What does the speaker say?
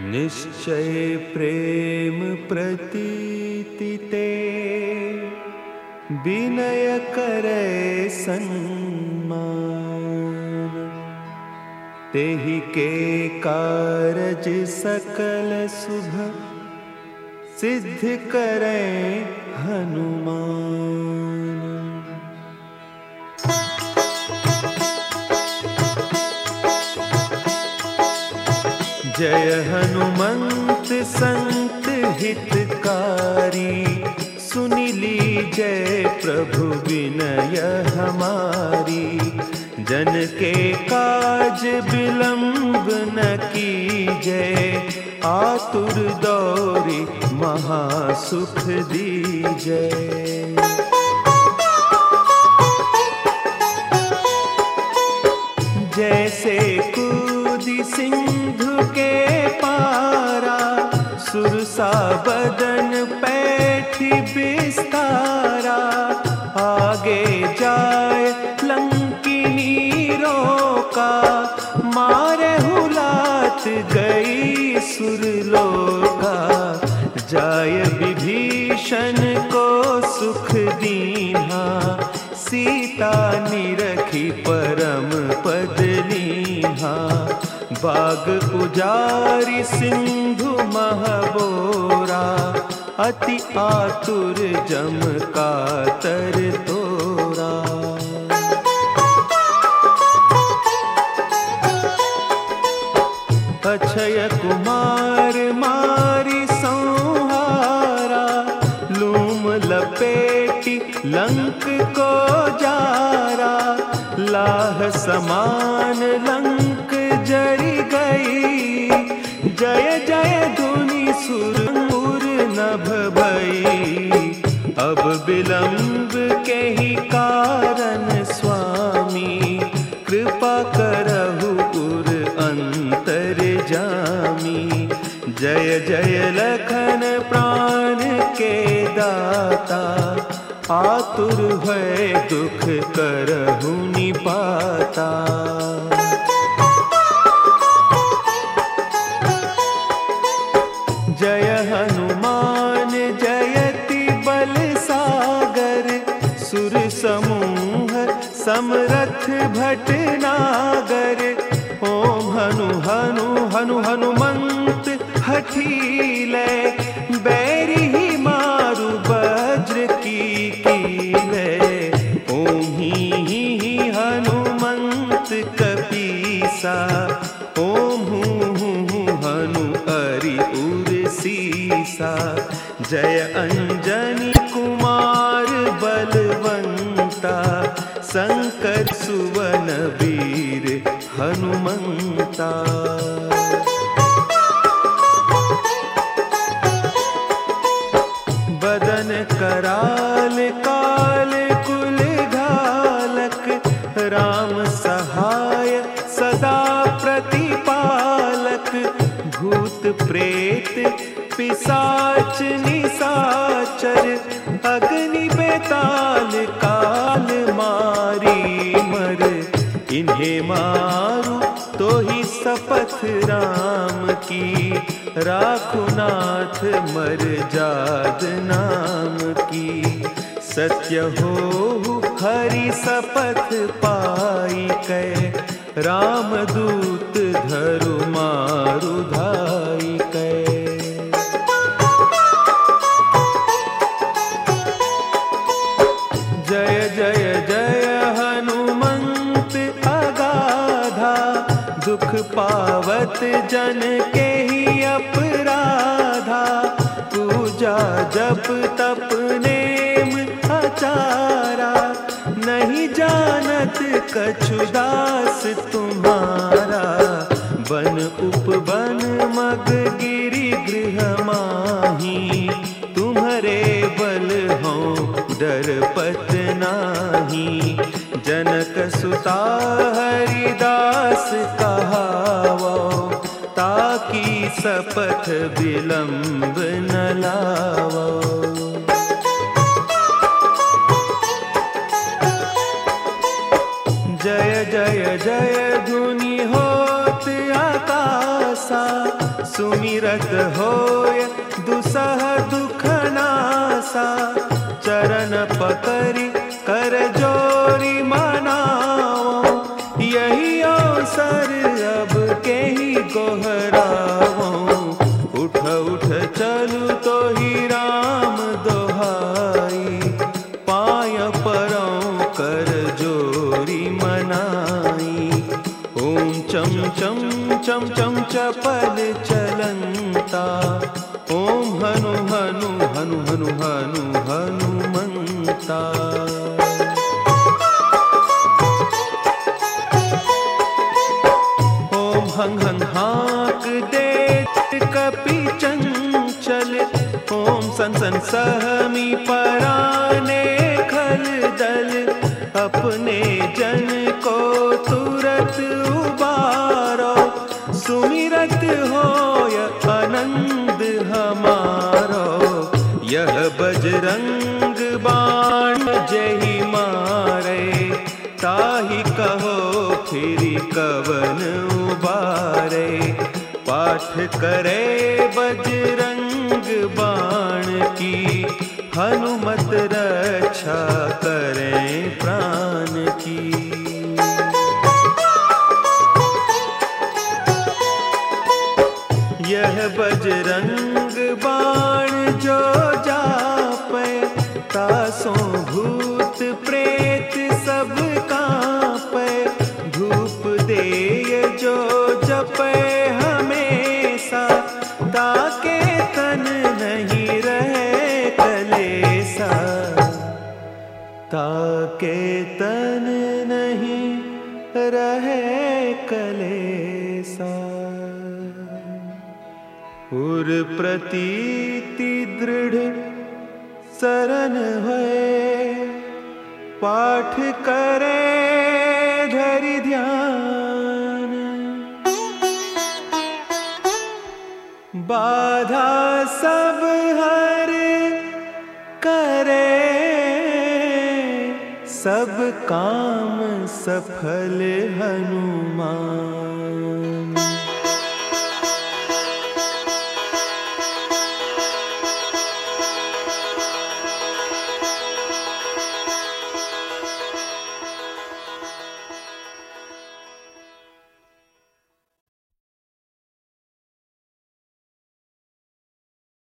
निश्चय प्रेम प्रतीति ते विनय करे सन्मान। तेहि के कारज सकल शुभ। सिद्ध करें हनुमान। जय हनुमंत संत हितकारी सुनिली जय प्रभु विनय हमारी। जन के काज विलंब न की जय आतुर दौरी महासुख दीजय जैसे कूदी सिंधु पारा सुरसा बदन पैठी बिस्तारा, आगे जाए लंकिनी रोका, मारे हुलात गई सुरलोका जाय विभीषण को सुख दीना सीता निरखी परम पद लीहा बाग उजारी सिंधु महबोरा, अति आतुर जम कातर तोरा। अक्षय कुमार मारी संहारा, लूम लपेटी लंक को जारा, लाह समान लंक जरी गई। जय जय धुनि सुर नभ भई। अब विलंब के ही कारण स्वामी, कृपा करहु उर अंतर जामी। जय जय लखन प्राण के दाता, आतुर है दुख करहु निपाता। समरथ भटनागर, ओम हनु हनु हनु हनुमंत हठीले, बैरी ही मारु वज्र की कीले ओम ही ही ही हनुमंत कपीसा ओम हूँ हनु हरि उर सीसा, जय अंजनी शंकर सुवन वीर हनुमंता। बदन कराल काल कुल घालक, राम सहाय सदा प्रतिपालक। भूत प्रेत पिसाच निसाचर, अग्नि बेताल काल इन्हें मारू तो ही शपथ राम की। राखुनाथ मर जाद नाम की। सत्य हो हरि शपथ पाई कै राम दूत धरु मारु धाई कै जय जय जय। पावत जन के ही अपराधा। पूजा जप तप नेम अचारा। नहीं जानत कछुदास तुम्हारा। बन उपवन मग पत नाही जनक सुता हरिदास कहावो, ताकि सपथ विलंब न लावो। जय जय जय धुनि होत आकाशा, सुमिरत होय दुसह दुखनासा चरण पकरी कर जोरी मनाओ। यही अवसर अब के ही गोहराओ उठ उठ, चलू तो ही राम दोहाई। पाय परौ कर जोरी मनाई। ओम चम चम चम चम, चपल चलंता हनुमंता ओम हंग हंग हाक दे कपि चंचल, ओम सन सन सहमी पराने खल दल, अपने जन को तुरत उबारो। सुमिरत होय आनंद हमारो, यह बजरंग फिरी कवन उबारे, पाठ करे बजरंग बाण की। हनुमत रक्षा करें प्राण की। यह बजरंग बाण जो जापे, तासों भूत प्रेत हमेशा ताके तन नहीं रहे कलेसा ताके तन नहीं रहे कलेसा उर प्रतीति दृढ़ शरण है, पाठ करे बाधा सब हर करे सब काम सफल हनुमान।